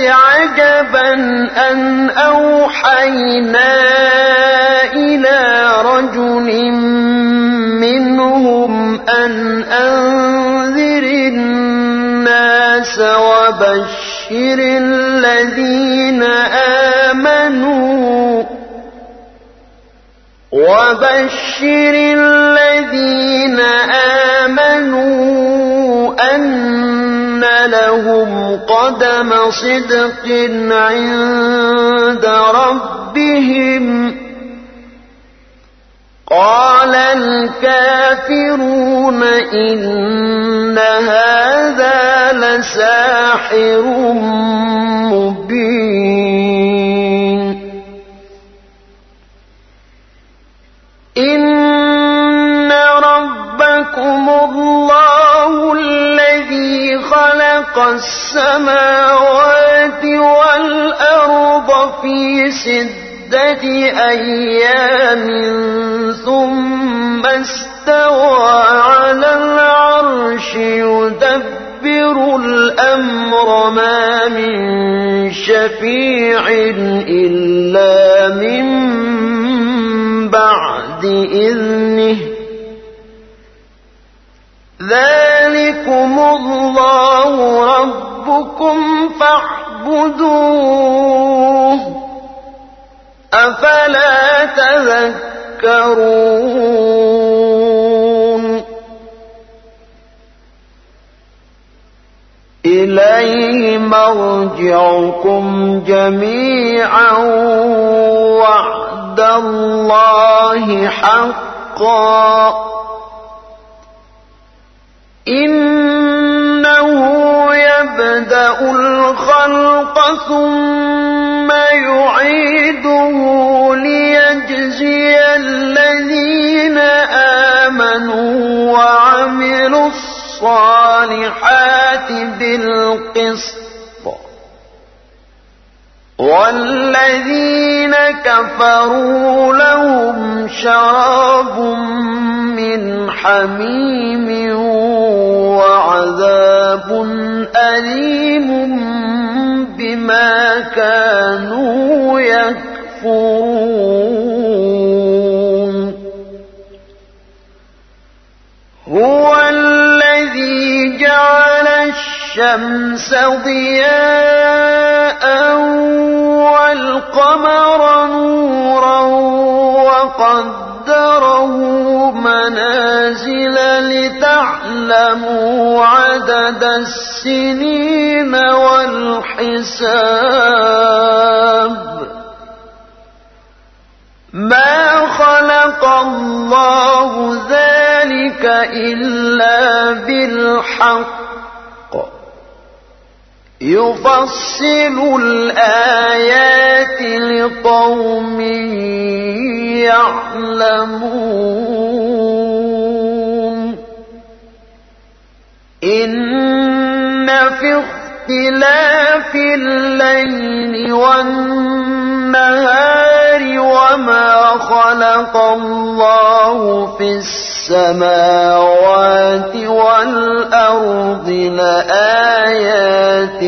عجبا أن أوحينا إلى رجل منهم أن أنذر الناس وبشر الذين آمنوا وبشر الذين آمنوا قدم صدق عند ربهم قال الكافرون إن هذا لساحر مبين السماوات والأرض في ستة أيام ثم استوى على العرش يدبر الأمر ما من شفيع إلا من بعد إذنه. ذلكم الله ربكم فاعبدوه أفلا تذكرون إليه مرجعكم جميعا وعد الله حقا إنه يبدأ الخلق ثم يعيده ليجزي الذين آمنوا وعملوا الصالحات بالقسط. والذين كفروا لهم شراب من حميم وعذاب أليم بما كانوا يكفرون. هو الذي جعل الشمس ضياء والقمر نورا وقدره منازل لتعلموا عدد السنين والحساب ما خلق الله ذلك إلا بالحق يفصل الآيات لقوم يعلمون. إن في اختلاف الليل والنهار وما خلق الله في السماوات والأرض لآيات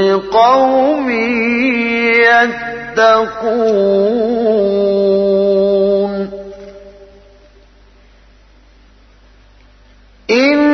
لقوم يتقون. إن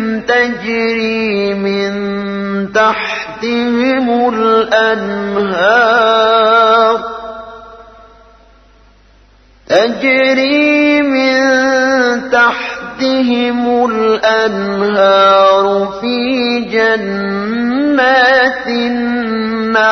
تجري من تحتهم الأنهار. تجري من تحتهم الأنهار في جنات النعيم.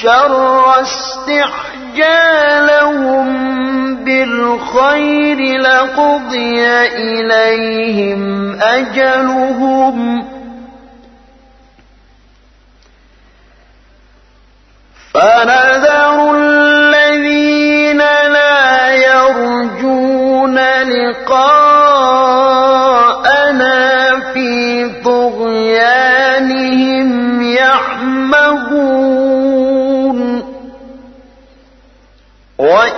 الشر استعجالهم بالخير لقضي إليهم أجلهم. فنذر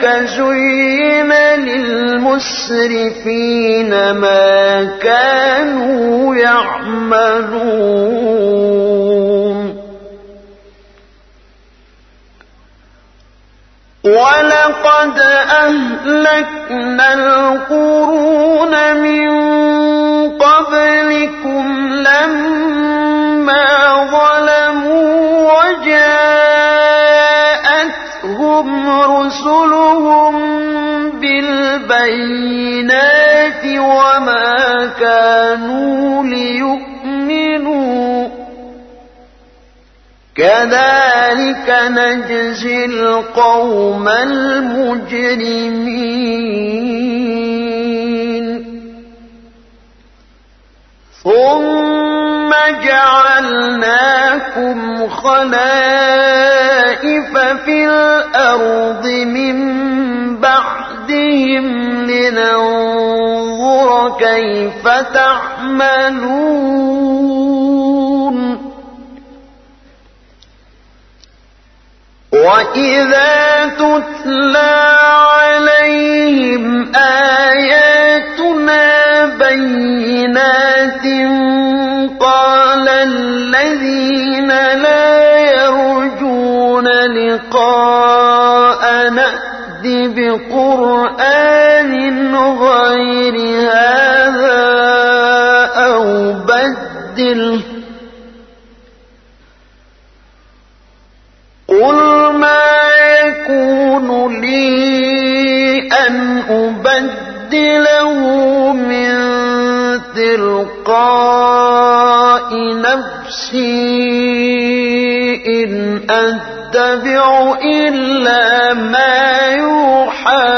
كذلك زين للمسرفين ما كانوا يعملون. ولقد أهلكنا القرون من قبلكم لما ظلموا وجاءتهم رسلهم بالبينات وما كانوا ليؤمنوا. كذلك نجزي القوم المجرمين. ثم جعلناكم خلائف في الأرض من بعدهم لننظر كيف تعملون. وإذا تتلى عليهم آياتنا بينات قال الذين لا يرجون لقاء نأت بقرآن غير هذا أو بدله قل ما يكون لي أن أبدله أتبع إلا ما يوحى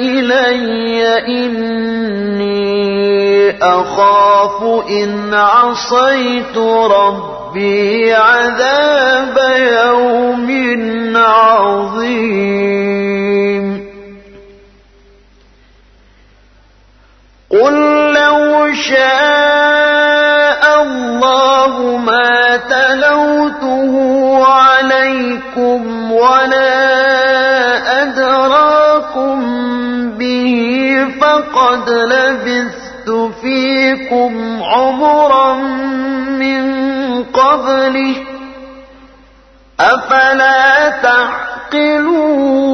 إلي. إني أخاف إن عصيت ربي عذاب يوم عظيم. قل لو شاء ولا أدراكم به فقد لبثت فيكم عمرا من قبله أفلا تعقلون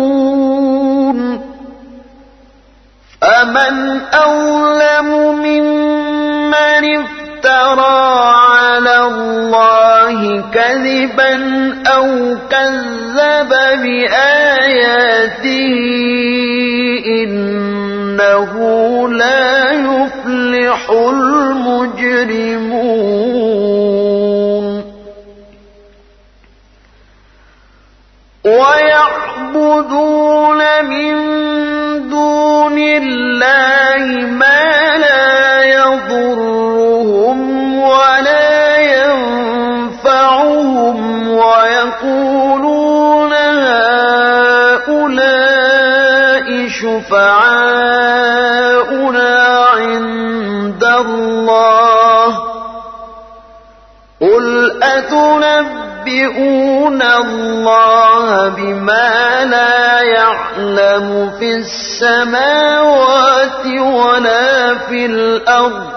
أمن أولم ممن افترى على الله كذبا أو كذب لا يفلح المجرمون. ويعبدون من دون الله ما لا يضرهم ولا ينفعهم ويقولون أتنبئون الله بما لا يعلم في السماوات ولا في الأرض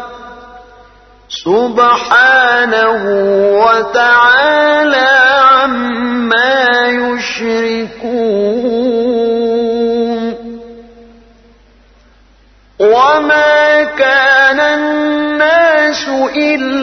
سبحانه وتعالى عما يشركون وما كان الناس إلا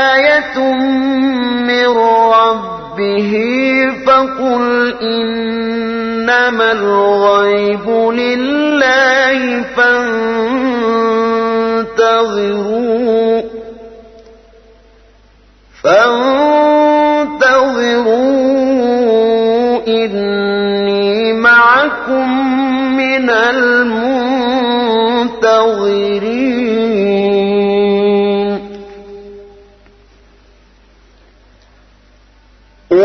فقل إنما الغيب لله فانتظروا فانتظروا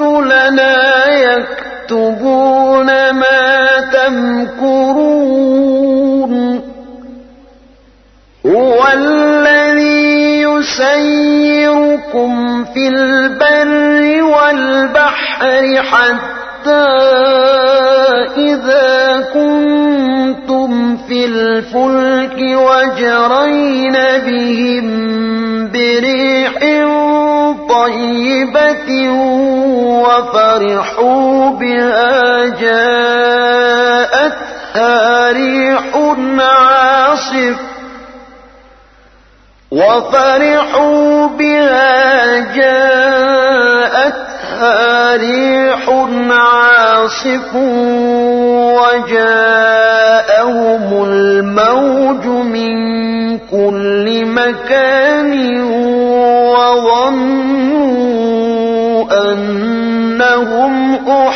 رسلنا يكتبون ما تمكرون هو الذي يسيركم في البر والبحر حتى إذا كنتم في الفلك وجرين بهم بريح طيبة وفرحوا بها جاءتها ريح عاصف. وفرحوا بها جاءتها ريح عاصف. وجاءهم الموج من كل مكان وظنوا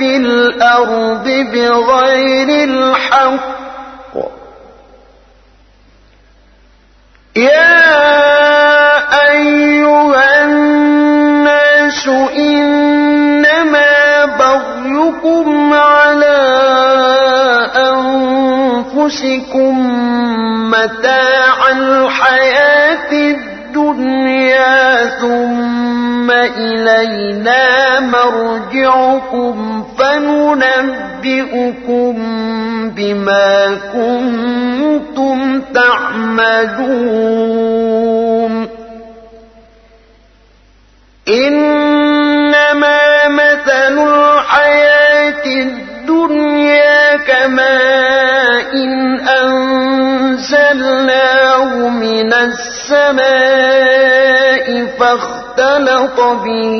في الأرض بغير الحق. يا أيها الناس إنما بغيكم على أنفسكم متاع الحياة الدنيا ثم إلينا مرجعكم. به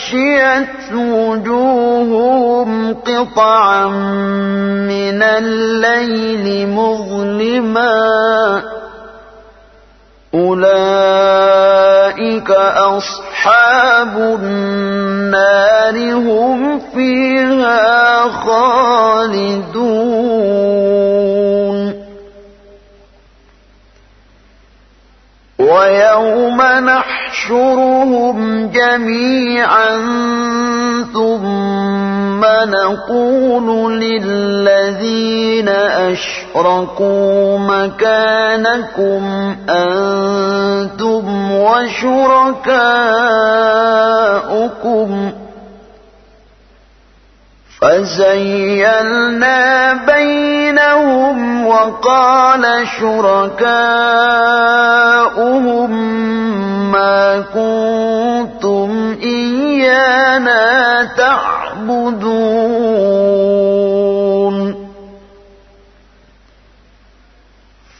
أغشيت وجوههم قطعا من الليل مظلما. أولئك أصحاب النار هم فيها خالدون. ويوم نحشرهم جميعا ثم نقول للذين أشركوا مكانكم أنتم وشركاؤكم فزيلنا بينهم وقال شركاؤهم ما كنتم إيانا تعبدون.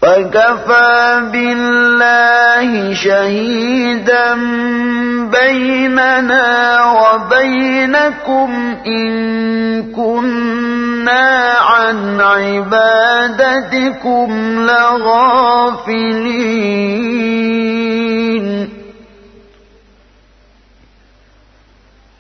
فكفى بالله شهيدا بيننا وبينكم إن كنا عن عبادتكم لغافلين.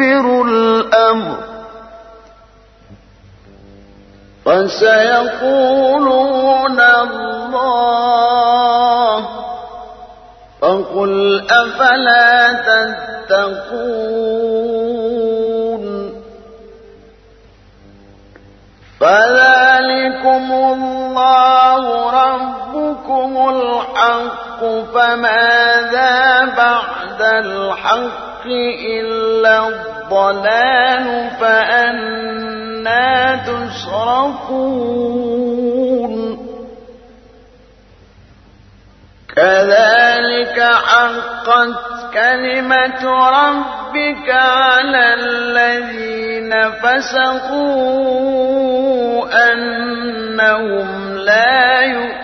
الأمر. فسيقولون الله. فقل أفلا تتقون. فذلكم الله ربكم الحق فماذا بعد الحق إلا الضلال فأنا تصرفون كذلك حقت كلمة ربك على الذين فسقوا أنهم لا يؤمنون.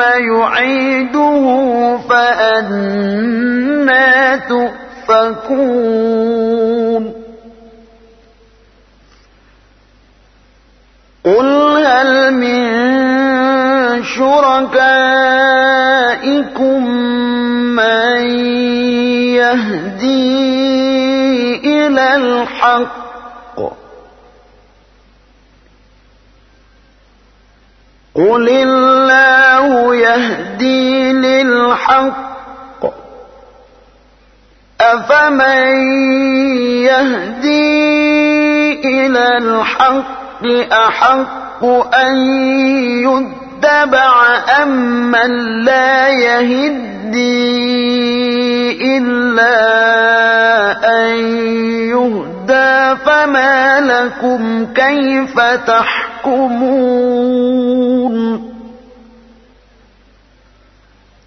يعيده فأنا تؤفكون. قل هل من شركائكم من يهدي إلى الحق قل الله يهدي للحق أفمن يهدي إلى الحق أحق أن يتبع أم من لا يهدي إلا أن يهدى فما لكم كيف تحكمون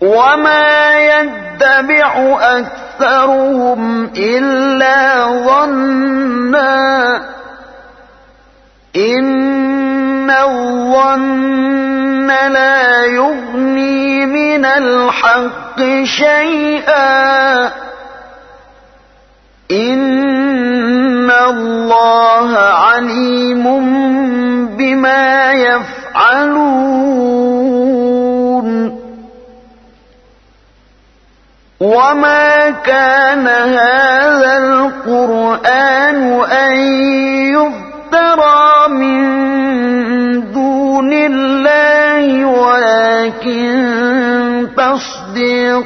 وما يتبع أكثرهم إلا ظنّا إن الظن لا يغني من الحق شيئا إن الله عليم بما يفعلون وما كان هذا القرآن أن يفترى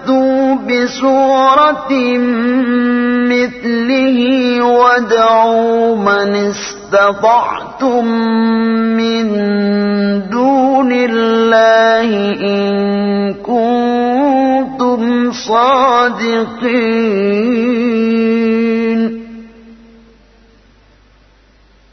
فأتوا بسورة مثله وادعوا من استطعتم من دون الله إن كنتم صادقين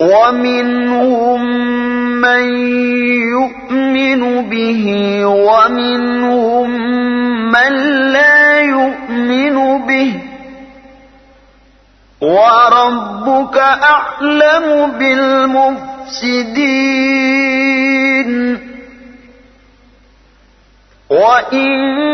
ومنهم من يؤمن به ومنهم من لا يؤمن به وربك أعلم بالمفسدين. وإن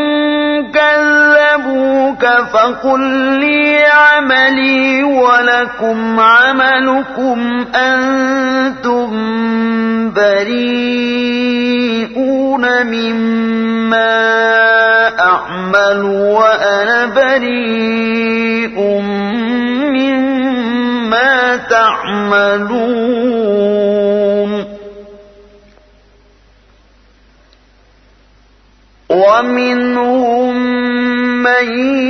كذبوك فقل لي عملي ولكم عملكم أنتم بريئون مما أعمل وأنا بريء مما تعملون. ومنهم من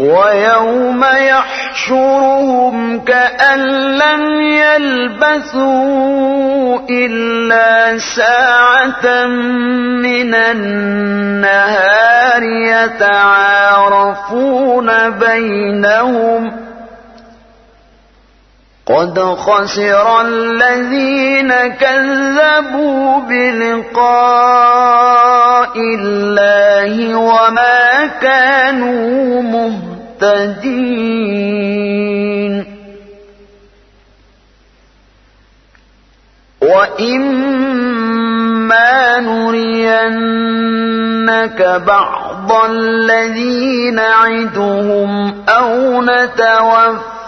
ويوم يحشرهم كأن لم يلبثوا إلا ساعة من النهار يتعارفون بينهم قد خسر الذين كذبوا بلقاء الله وما كانوا مهتدين. وإما نرينك بعض الذين نعدهم أو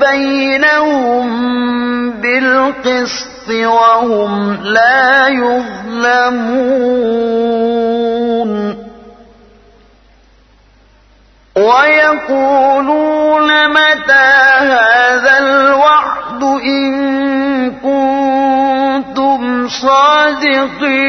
بينهم بالقسط وهم لا يظلمون ويقولون متى هذا الوعد إن كنتم صادقين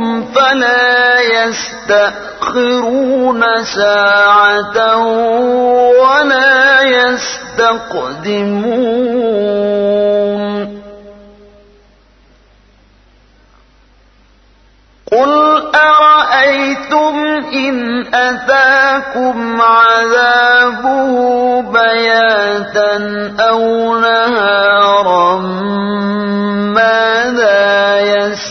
يستأخرون ساعة ولا يستقدمون. قل أرأيتم إن أتاكم عذابه بياتا أو نهارا؟ يستعجل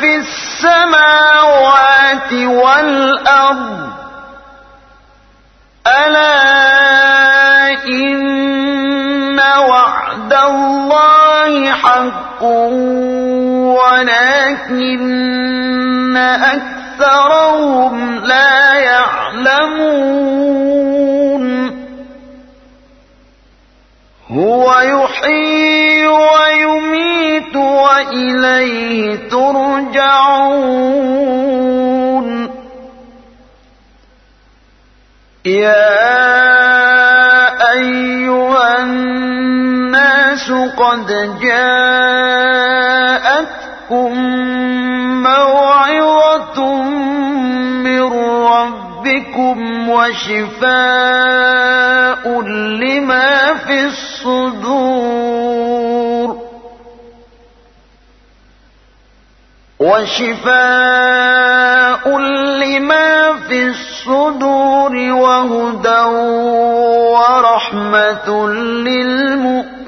في السماوات والأرض. ألا إن وعد الله حق ولكن أكثرهم لا يعلمون. هو يحيي ويميت وإليه ترجعون. يا أيها الناس قد جاءتكم موعظة من ربكم وشفاء لما في الصدور وشفاء لما في الصدور وهدى ورحمة للمؤمنين.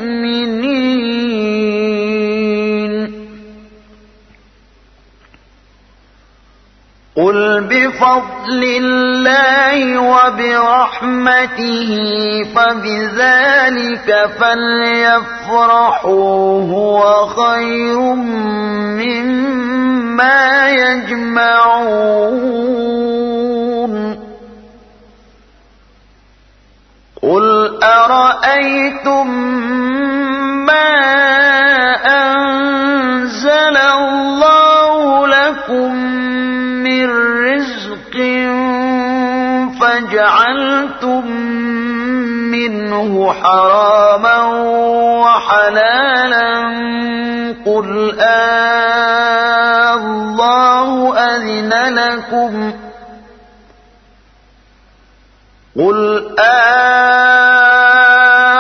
قل بفضل وبرحمته فبذلك فليفرحوا هو خير مما يجمعون. قل أرأيتم فجعلتم منه حراما وحلالا قل آه الله أذن لكم قل آه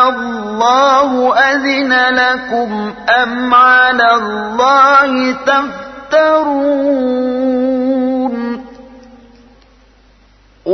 الله أذن لكم أم على الله تفترون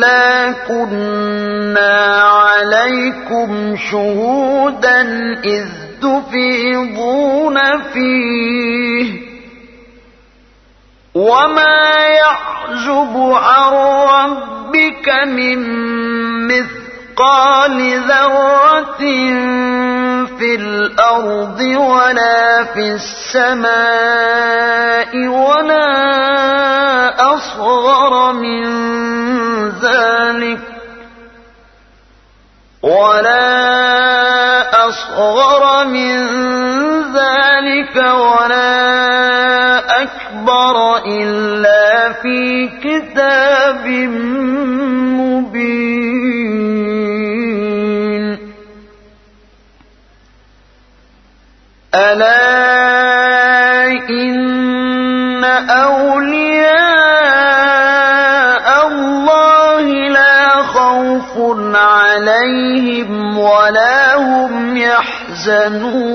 إلا كنا عليكم شهودا إذ تفيضون فيه وما يعزب عن ربك من مثقال ذرة في الأرض ولا في السماء ولا أصغر من ذلك ولا عليهم ولا هم يحزنون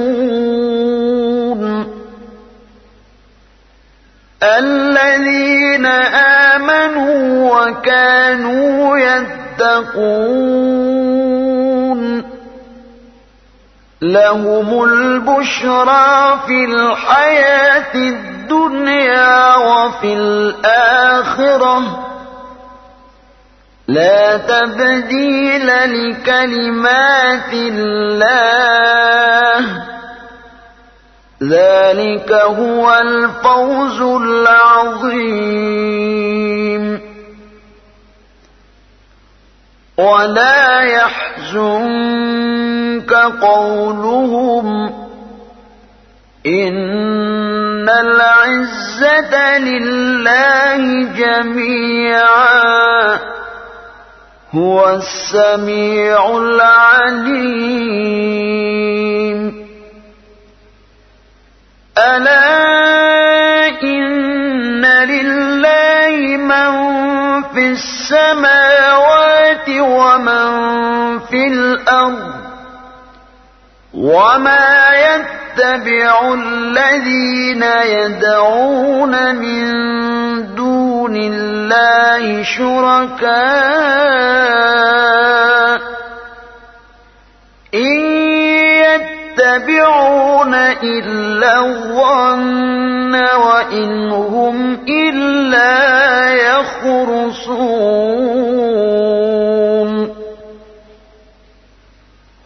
الذين آمنوا وكانوا يتقون لهم البشرى في الحياة الدنيا وفي الآخرة لا تبديل لكلمات الله. ذلك هو الفوز العظيم. ولا يحزنك قولهم إن العزة لله جميعا. هو السميع العليم. ألا إن لله من في السماوات ومن في الأرض وما يتبع الذين يدعون من دون الله شركاء إن يتبعون إلا الظن وإن هم إلا يخرصون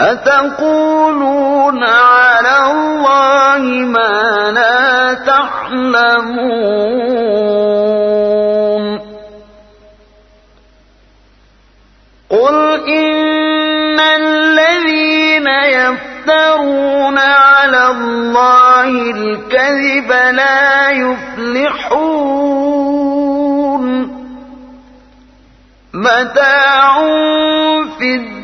أتقولون على الله ما لا تعلمون قل إن الذين يفترون على الله الكذب لا يفلحون متاع في الدنيا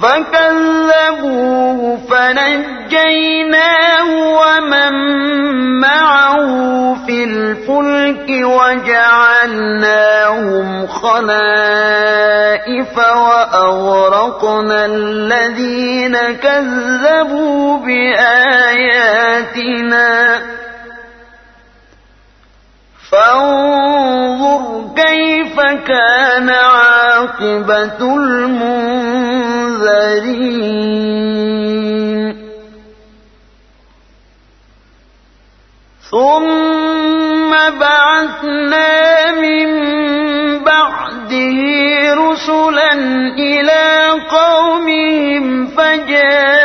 فكذبوه فنجيناه ومن معه في الفلك وجعلناهم خلائف وأغرقنا الذين كذبوا بآياتنا. فانظر كيف كان عاقبة المنذرين. ثم بعثنا من بعده رسلا إلى قومهم فجاءوهم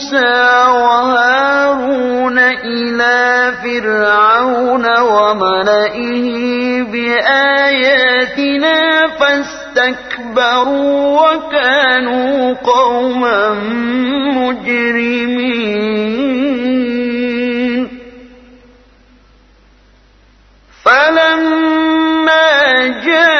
موسى وهارون إلى فرعون وملئه بآياتنا فاستكبروا وكانوا قوما مجرمين. فلما جاءهم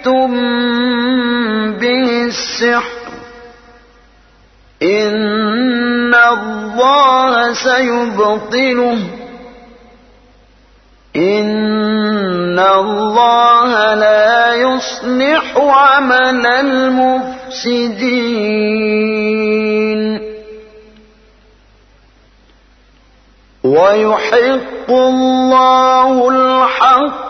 جئتم به السحر إن الله سيبطله إن الله لا يصلح عمل المفسدين ويحق الله الحق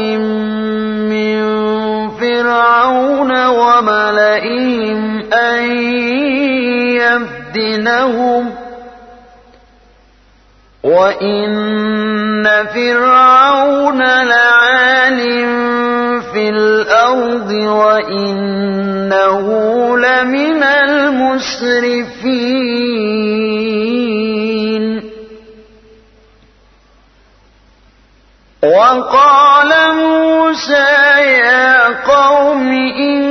يفتنهم وإن فرعون لعال في الأرض وإنه لمن المسرفين. وقال موسى يا قوم إن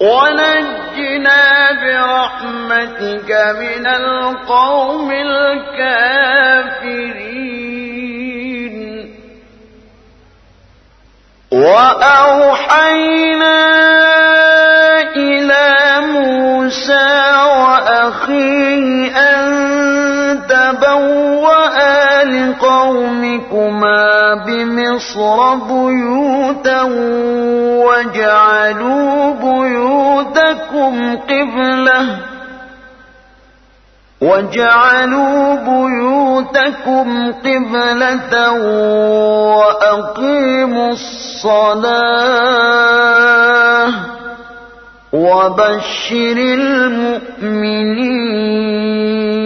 ونجنا برحمتك من القوم الكافرين. وأوحينا أخيه أن تبوأ لقومكما بمصر بيوتا وجعلوا بيوتكم قبلة وجعلوا بيوتكم قبلة وأقيموا الصلاة وبشر المؤمنين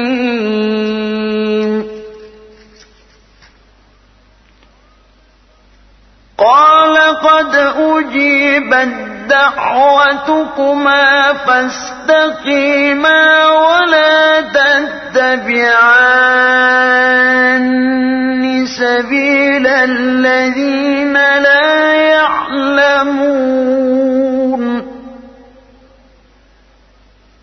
أجيبت دعوتكما فاستقيما ولا تتبعان سبيل الذين لا يعلمون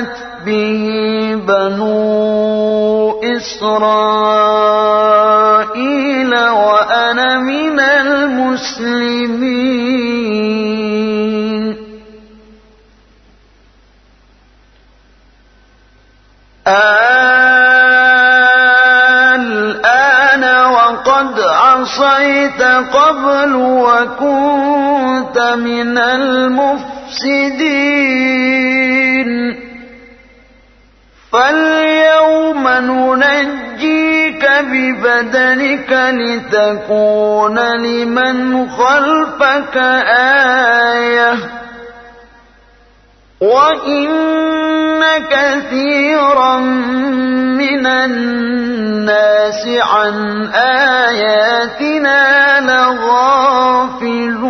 آمنت به بنو إسرائيل وأنا من المسلمين. الآن وقد عصيت قبل وكنت من المفسدين. فاليوم ننجيك ببدنك لتكون لمن خلفك آية وإن كثيرا من الناس عن آياتنا لغافلون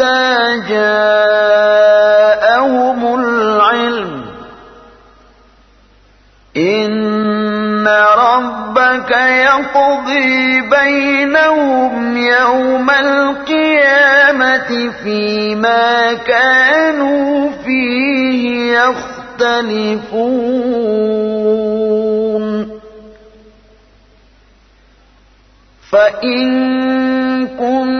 حتى جاءهم العلم إن ربك يقضي بينهم يوم القيامة فيما كانوا فيه يختلفون فإن كنت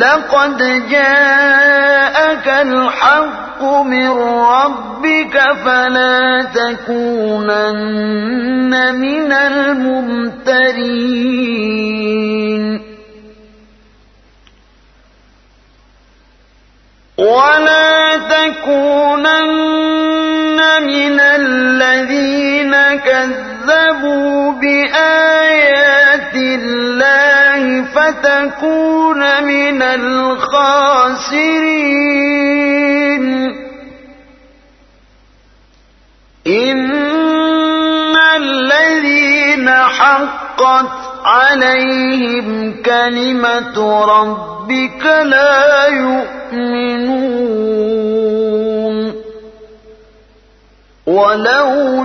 لقد جاءك الحق من ربك فلا تكونن من الممترين. ولا تكونن من الذين كذبوا بآيات الله فتكون من الخاسرين. إن الذين حقت عليهم كلمة ربك لا يؤمنون. ولو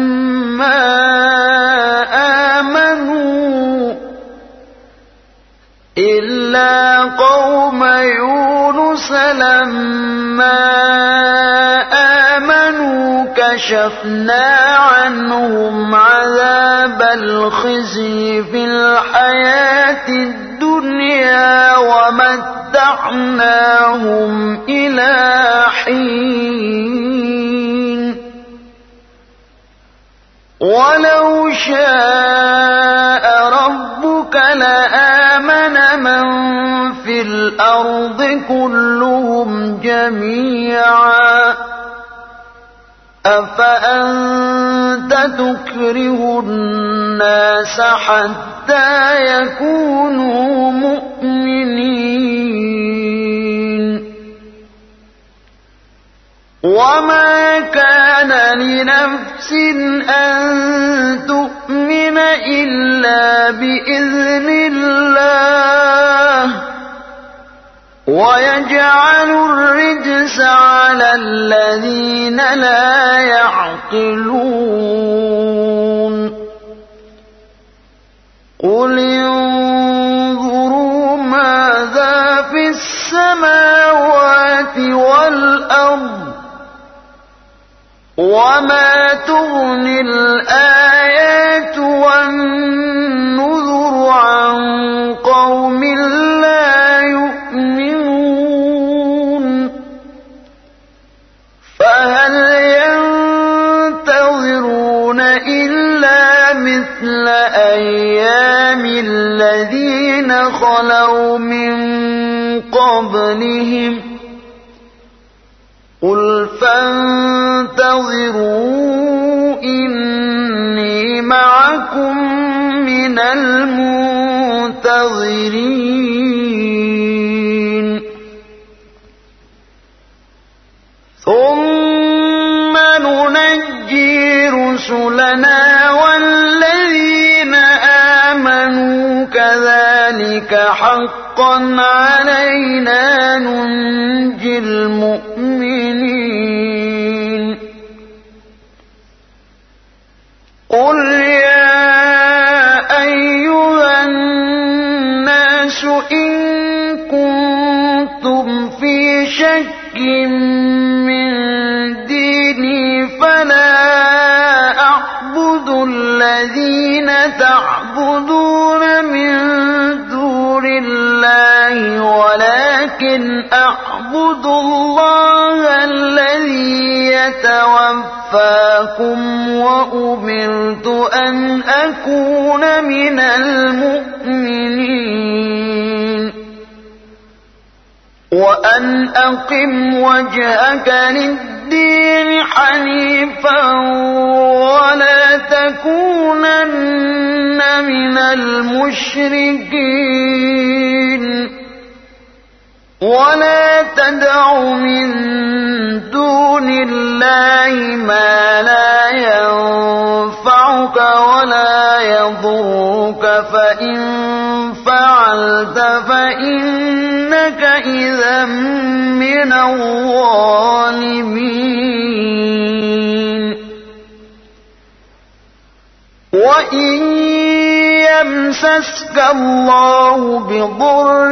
يونس لما آمنوا كشفنا عنهم عذاب الخزي في الحياة الدنيا ومتعناهم إلى حين. ولو شاء الأرض كلهم جميعا. أفأنت تكره الناس حتى يكونوا مؤمنين؟ وما كان لنفس أن تؤمن إلا بإذن الله. ويجعل الرجس على الذين لا يعقلون. قل انظروا ماذا في السماوات والأرض وما تغني الآيات ولا تدع من دون الله ما لا ينفعك ولا يضرك فإن فعلت فإنك إذا من الظالمين وإن يمسسك الله بضر